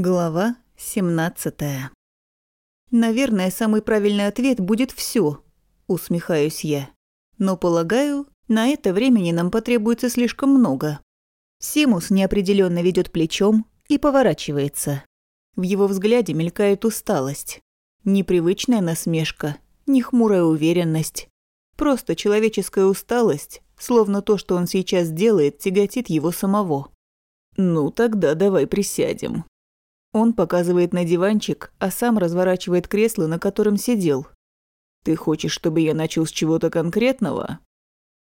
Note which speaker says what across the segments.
Speaker 1: Глава 17 Наверное, самый правильный ответ будет все, усмехаюсь я. Но, полагаю, на это времени нам потребуется слишком много. Симус неопределенно ведет плечом и поворачивается. В его взгляде мелькает усталость. Непривычная насмешка, не хмурая уверенность. Просто человеческая усталость, словно то, что он сейчас делает, тяготит его самого. «Ну, тогда давай присядем», он показывает на диванчик, а сам разворачивает кресло, на котором сидел. «Ты хочешь, чтобы я начал с чего-то конкретного?»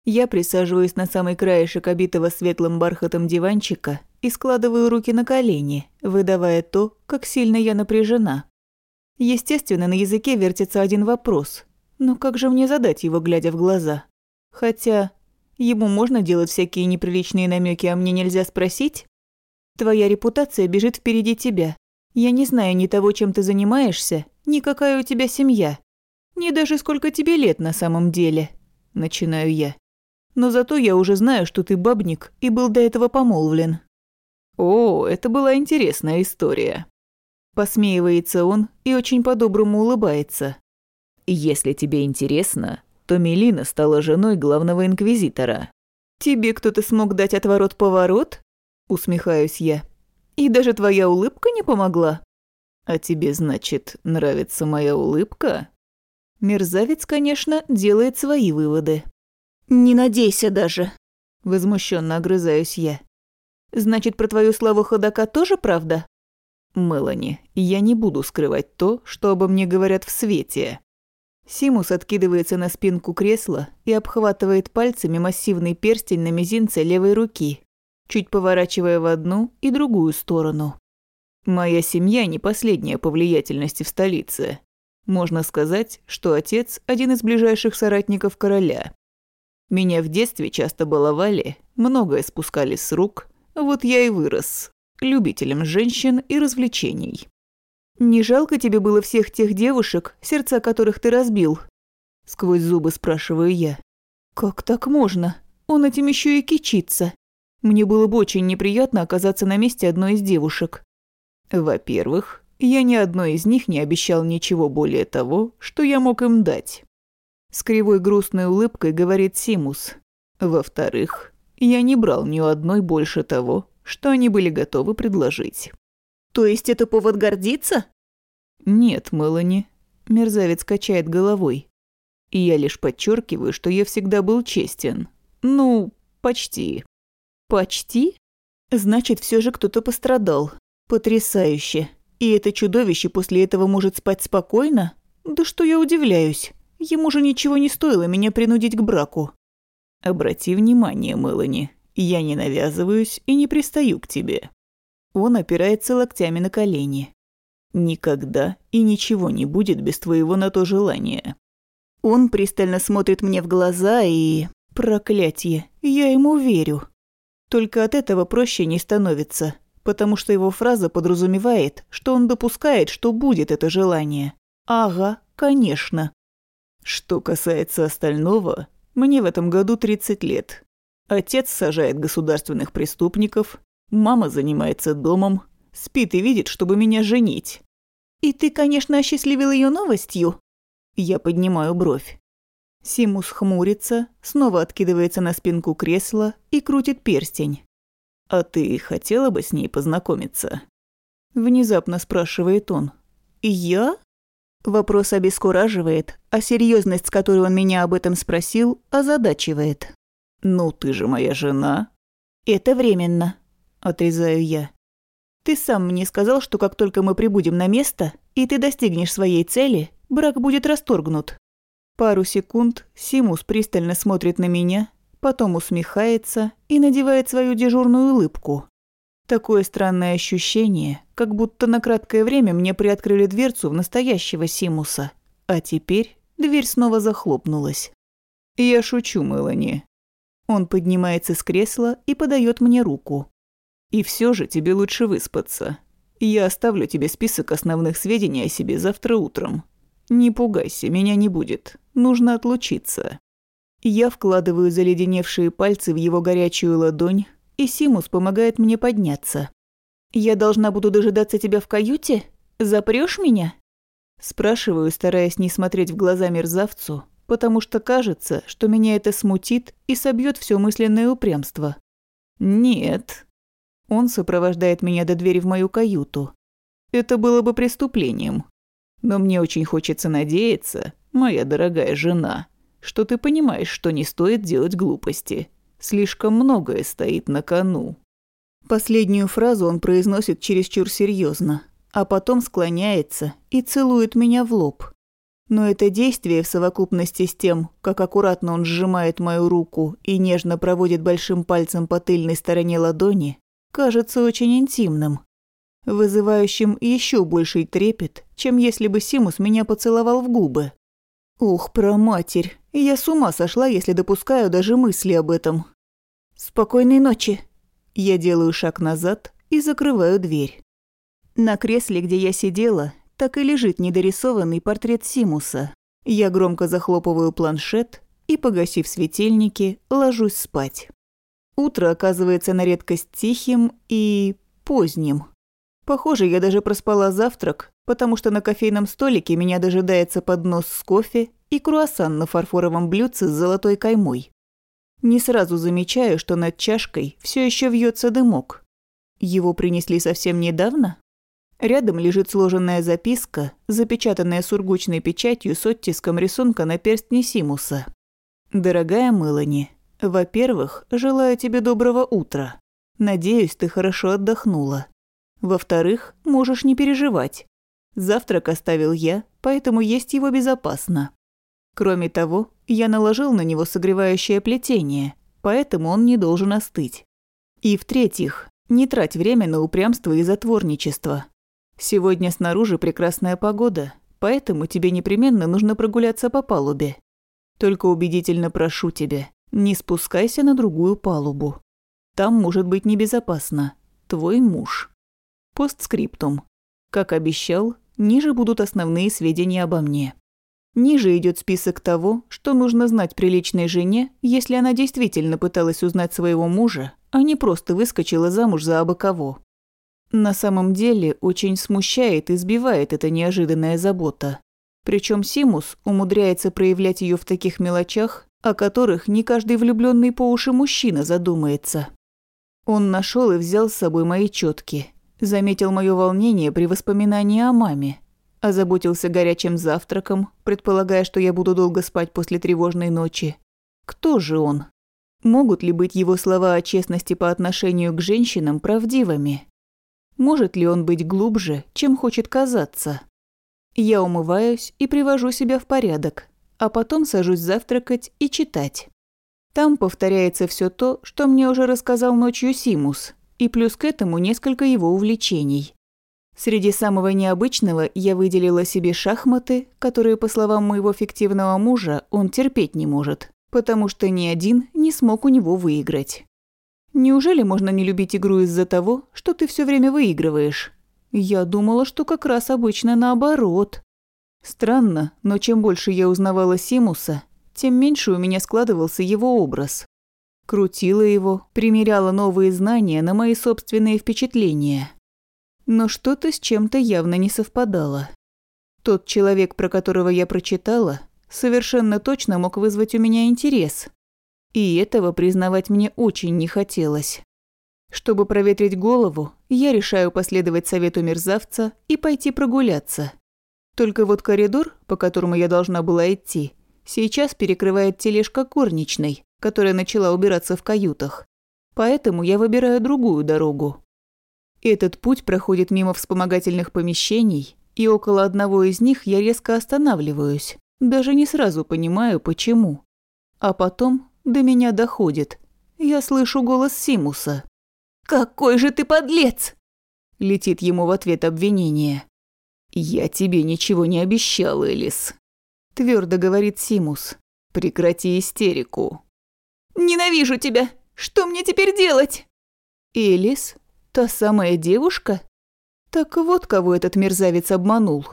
Speaker 1: Я присаживаюсь на самый краешек обитого светлым бархатом диванчика и складываю руки на колени, выдавая то, как сильно я напряжена. Естественно, на языке вертится один вопрос. Но как же мне задать его, глядя в глаза? Хотя, ему можно делать всякие неприличные намеки, а мне нельзя спросить? Твоя репутация бежит впереди тебя. Я не знаю ни того, чем ты занимаешься, ни какая у тебя семья, ни даже сколько тебе лет на самом деле. Начинаю я. Но зато я уже знаю, что ты бабник и был до этого помолвлен. О, это была интересная история. Посмеивается он и очень по-доброму улыбается. Если тебе интересно, то Мелина стала женой главного инквизитора. Тебе кто-то смог дать отворот-поворот? Усмехаюсь я. И даже твоя улыбка не помогла? А тебе, значит, нравится моя улыбка? Мерзавец, конечно, делает свои выводы. Не надейся даже. Возмущенно огрызаюсь я. Значит, про твою славу ходока тоже правда? Мелани, я не буду скрывать то, что обо мне говорят в свете. Симус откидывается на спинку кресла и обхватывает пальцами массивный перстень на мизинце левой руки, чуть поворачивая в одну и другую сторону. Моя семья не последняя по влиятельности в столице. Можно сказать, что отец – один из ближайших соратников короля. Меня в детстве часто баловали, многое спускали с рук, вот я и вырос, любителем женщин и развлечений. «Не жалко тебе было всех тех девушек, сердца которых ты разбил?» Сквозь зубы спрашиваю я. «Как так можно? Он этим еще и кичится. Мне было бы очень неприятно оказаться на месте одной из девушек. Во-первых, я ни одной из них не обещал ничего более того, что я мог им дать. С кривой грустной улыбкой говорит Симус. Во-вторых, я не брал ни у одной больше того, что они были готовы предложить. То есть это повод гордиться? Нет, Мелани. Мерзавец качает головой. И я лишь подчеркиваю, что я всегда был честен. Ну, почти. Почти? Значит, все же кто-то пострадал. Потрясающе. И это чудовище после этого может спать спокойно? Да что я удивляюсь. Ему же ничего не стоило меня принудить к браку. Обрати внимание, Мелани, я не навязываюсь и не пристаю к тебе. Он опирается локтями на колени. Никогда и ничего не будет без твоего на то желания. Он пристально смотрит мне в глаза и... Проклятье, я ему верю. Только от этого проще не становится, потому что его фраза подразумевает, что он допускает, что будет это желание. Ага, конечно. Что касается остального, мне в этом году 30 лет. Отец сажает государственных преступников, мама занимается домом, спит и видит, чтобы меня женить. И ты, конечно, осчастливил ее новостью? Я поднимаю бровь. Симус хмурится, снова откидывается на спинку кресла и крутит перстень. «А ты хотела бы с ней познакомиться?» Внезапно спрашивает он. «Я?» Вопрос обескураживает, а серьезность, с которой он меня об этом спросил, озадачивает. «Ну, ты же моя жена». «Это временно», – отрезаю я. «Ты сам мне сказал, что как только мы прибудем на место, и ты достигнешь своей цели, брак будет расторгнут. Пару секунд Симус пристально смотрит на меня, потом усмехается и надевает свою дежурную улыбку. Такое странное ощущение, как будто на краткое время мне приоткрыли дверцу в настоящего Симуса, а теперь дверь снова захлопнулась. Я шучу, Мелани. Он поднимается с кресла и подает мне руку. И все же тебе лучше выспаться. Я оставлю тебе список основных сведений о себе завтра утром. Не пугайся, меня не будет. Нужно отлучиться. Я вкладываю заледеневшие пальцы в его горячую ладонь, и Симус помогает мне подняться. Я должна буду дожидаться тебя в каюте? Запрёшь меня?» Спрашиваю, стараясь не смотреть в глаза мерзавцу, потому что кажется, что меня это смутит и собьет все мысленное упрямство. «Нет». Он сопровождает меня до двери в мою каюту. Это было бы преступлением. Но мне очень хочется надеяться, моя дорогая жена, что ты понимаешь, что не стоит делать глупости. Слишком многое стоит на кону. Последнюю фразу он произносит чересчур серьезно, а потом склоняется и целует меня в лоб. Но это действие в совокупности с тем, как аккуратно он сжимает мою руку и нежно проводит большим пальцем по тыльной стороне ладони, кажется очень интимным, вызывающим еще больший трепет, чем если бы Симус меня поцеловал в губы. Ух, проматерь, я с ума сошла, если допускаю даже мысли об этом. Спокойной ночи. Я делаю шаг назад и закрываю дверь. На кресле, где я сидела, так и лежит недорисованный портрет Симуса. Я громко захлопываю планшет и, погасив светильники, ложусь спать. Утро оказывается на редкость тихим и поздним. Похоже, я даже проспала завтрак, потому что на кофейном столике меня дожидается поднос с кофе и круассан на фарфоровом блюдце с золотой каймой. Не сразу замечаю, что над чашкой все еще вьется дымок. Его принесли совсем недавно? Рядом лежит сложенная записка, запечатанная сургучной печатью с оттиском рисунка на перстне Симуса. «Дорогая Мелани, во-первых, желаю тебе доброго утра. Надеюсь, ты хорошо отдохнула. Во-вторых, можешь не переживать. Завтрак оставил я, поэтому есть его безопасно. Кроме того, я наложил на него согревающее плетение, поэтому он не должен остыть. И в-третьих, не трать время на упрямство и затворничество. Сегодня снаружи прекрасная погода, поэтому тебе непременно нужно прогуляться по палубе. Только убедительно прошу тебя, не спускайся на другую палубу. Там может быть небезопасно. Твой муж. Постскриптум. Как обещал, ниже будут основные сведения обо мне. Ниже идет список того, что нужно знать приличной жене, если она действительно пыталась узнать своего мужа, а не просто выскочила замуж за абы кого. На самом деле очень смущает и сбивает эта неожиданная забота. Причем Симус умудряется проявлять ее в таких мелочах, о которых не каждый влюбленный по уши мужчина задумается. Он нашел и взял с собой мои четки, заметил мое волнение при воспоминании о маме, озаботился горячим завтраком, предполагая, что я буду долго спать после тревожной ночи. Кто же он? Могут ли быть его слова о честности по отношению к женщинам правдивыми? Может ли он быть глубже, чем хочет казаться? Я умываюсь и привожу себя в порядок, а потом сажусь завтракать и читать. Там повторяется все то, что мне уже рассказал ночью Симус, и плюс к этому несколько его увлечений. Среди самого необычного я выделила себе шахматы, которые, по словам моего фиктивного мужа, он терпеть не может, потому что ни один не смог у него выиграть. Неужели можно не любить игру из-за того, что ты все время выигрываешь? Я думала, что как раз обычно наоборот. Странно, но чем больше я узнавала Симуса, тем меньше у меня складывался его образ. Крутила его, примеряла новые знания на мои собственные впечатления. Но что-то с чем-то явно не совпадало. Тот человек, про которого я прочитала, совершенно точно мог вызвать у меня интерес. И этого признавать мне очень не хотелось. Чтобы проветрить голову, я решаю последовать совету мерзавца и пойти прогуляться. Только вот коридор, по которому я должна была идти, сейчас перекрывает тележка горничной, которая начала убираться в каютах. Поэтому я выбираю другую дорогу. Этот путь проходит мимо вспомогательных помещений, и около одного из них я резко останавливаюсь, даже не сразу понимаю, почему. А потом до меня доходит. Я слышу голос Симуса. «Какой же ты подлец!» Летит ему в ответ обвинение. «Я тебе ничего не обещал, Элис», – твердо говорит Симус. «Прекрати истерику». «Ненавижу тебя! Что мне теперь делать?» «Элис? Та самая девушка?» Так вот кого этот мерзавец обманул.